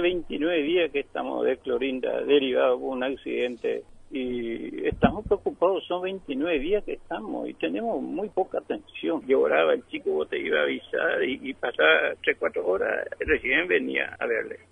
hace 29 días que estamos de clorinda derivado por un accidente y estamos preocupados, son 29 días que estamos y tenemos muy poca atención. Lloraba el chico, vos te iba a avisar y, y pasaba 3, 4 horas, recién venía a verle.